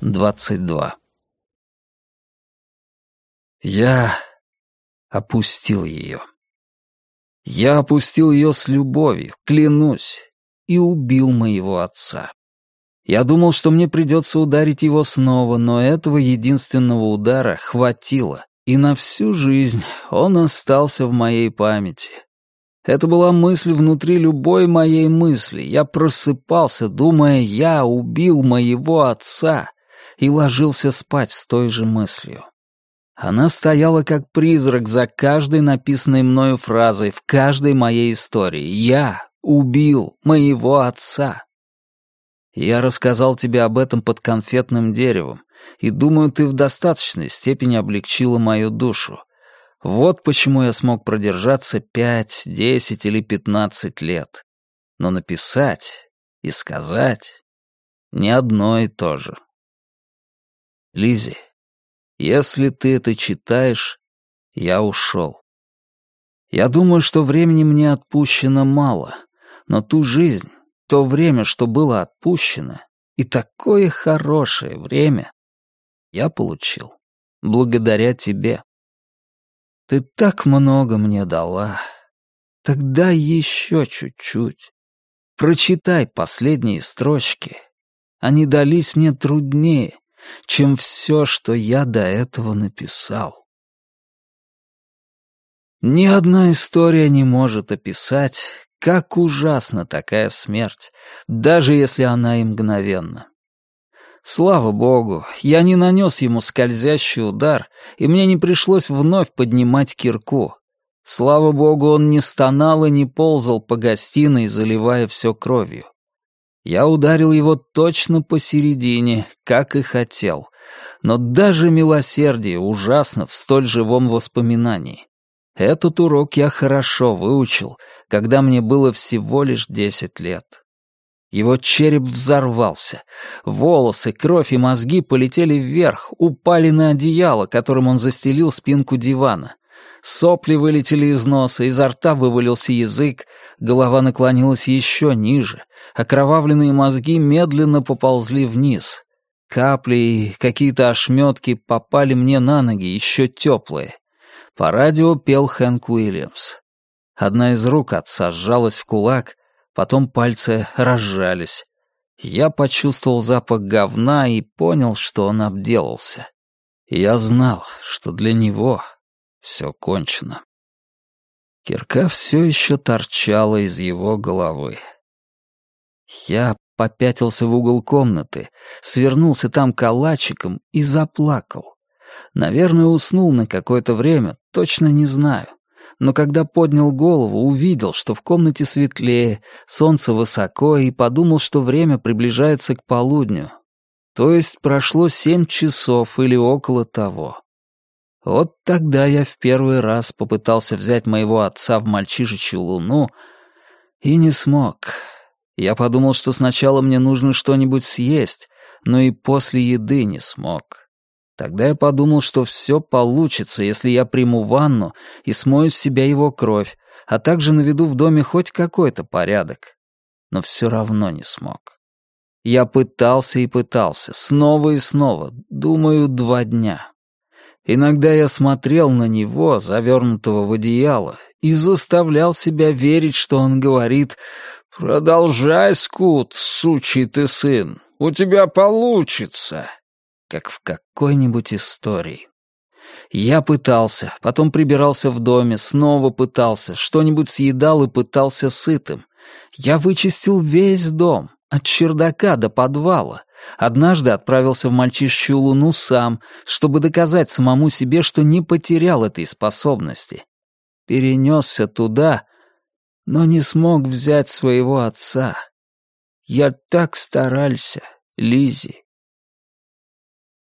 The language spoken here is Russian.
22 Я опустил ее. Я опустил ее с любовью, клянусь, и убил моего отца. Я думал, что мне придется ударить его снова, но этого единственного удара хватило, и на всю жизнь он остался в моей памяти. Это была мысль внутри любой моей мысли. Я просыпался, думая, я убил моего отца, и ложился спать с той же мыслью. Она стояла как призрак за каждой написанной мною фразой в каждой моей истории. Я убил моего отца. Я рассказал тебе об этом под конфетным деревом, и думаю, ты в достаточной степени облегчила мою душу. Вот почему я смог продержаться пять, десять или пятнадцать лет. Но написать и сказать — не одно и то же. Лизи, если ты это читаешь, я ушел. Я думаю, что времени мне отпущено мало, но ту жизнь, то время, что было отпущено, и такое хорошее время я получил благодаря тебе. Ты так много мне дала. Тогда еще чуть-чуть. Прочитай последние строчки. Они дались мне труднее, чем все, что я до этого написал. Ни одна история не может описать, как ужасна такая смерть, даже если она и мгновенна. Слава богу, я не нанес ему скользящий удар, и мне не пришлось вновь поднимать кирку. Слава богу, он не стонал и не ползал по гостиной, заливая все кровью. Я ударил его точно посередине, как и хотел. Но даже милосердие ужасно в столь живом воспоминании. Этот урок я хорошо выучил, когда мне было всего лишь десять лет. Его череп взорвался. Волосы, кровь и мозги полетели вверх, упали на одеяло, которым он застелил спинку дивана. Сопли вылетели из носа, изо рта вывалился язык, голова наклонилась еще ниже, окровавленные мозги медленно поползли вниз. Капли и какие-то ошметки попали мне на ноги, еще теплые. По радио пел Хэнк Уильямс. Одна из рук отца сжалась в кулак, потом пальцы разжались. Я почувствовал запах говна и понял, что он обделался. Я знал, что для него все кончено. Кирка все еще торчала из его головы. Я попятился в угол комнаты, свернулся там калачиком и заплакал. Наверное, уснул на какое-то время, точно не знаю. Но когда поднял голову, увидел, что в комнате светлее, солнце высоко, и подумал, что время приближается к полудню. То есть прошло семь часов или около того. Вот тогда я в первый раз попытался взять моего отца в мальчишечью луну и не смог. Я подумал, что сначала мне нужно что-нибудь съесть, но и после еды не смог. Тогда я подумал, что все получится, если я приму ванну и смою с себя его кровь, а также наведу в доме хоть какой-то порядок. Но все равно не смог. Я пытался и пытался, снова и снова, думаю, два дня. Иногда я смотрел на него, завернутого в одеяло, и заставлял себя верить, что он говорит «Продолжай, Скут, сучий ты сын, у тебя получится» как в какой-нибудь истории. Я пытался, потом прибирался в доме, снова пытался, что-нибудь съедал и пытался сытым. Я вычистил весь дом, от чердака до подвала. Однажды отправился в мальчишечью луну сам, чтобы доказать самому себе, что не потерял этой способности. Перенесся туда, но не смог взять своего отца. Я так старался, Лизи.